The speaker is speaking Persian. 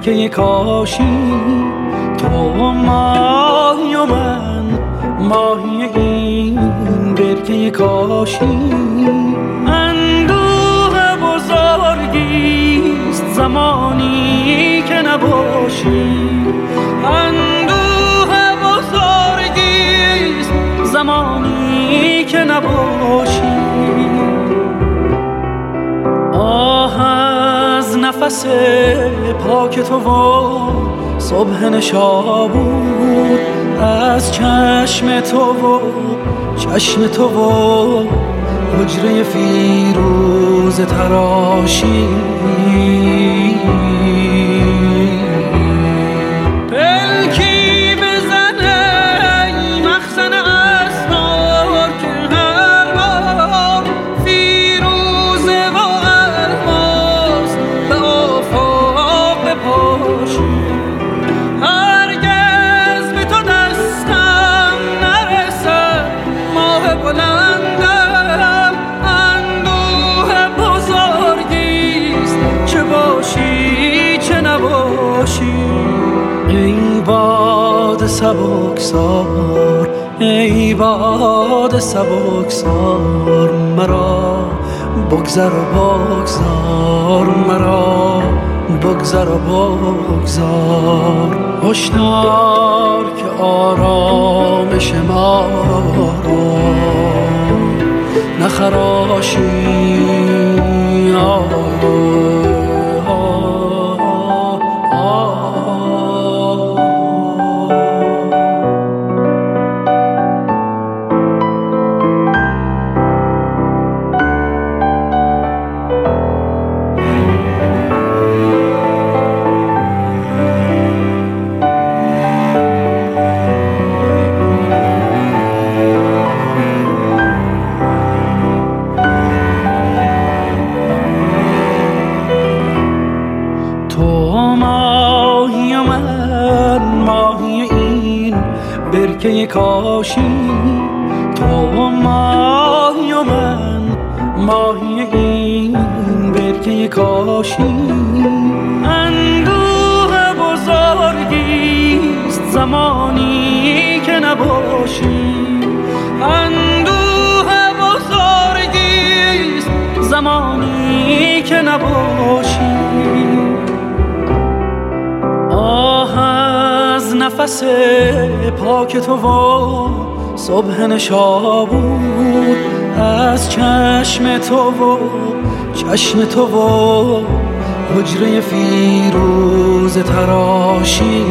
برکه کاشی تو ماهی و من ماهی این برکه کاشی اندوه بزرگیست زمانی که نباشی. نفس پاک تو و صبح نشابود از چشم تو و چشم تو و حجره فیروز تراشی. سبکسار ای باد سبکسار مرا بگذر و بگذار مرا بگذر و بگذار. هشدار که آرامش ما را نخراشی برکه کاشی تو ماهی و من ماهی این برکه کاشی. اندوه بزرگیست زمانی که نباشی. اندوه بزرگیست زمانی که نباشی. نفس پاک تو و صبح نشابود از چشم تو و چشم تو و حجره فیروز تراشی.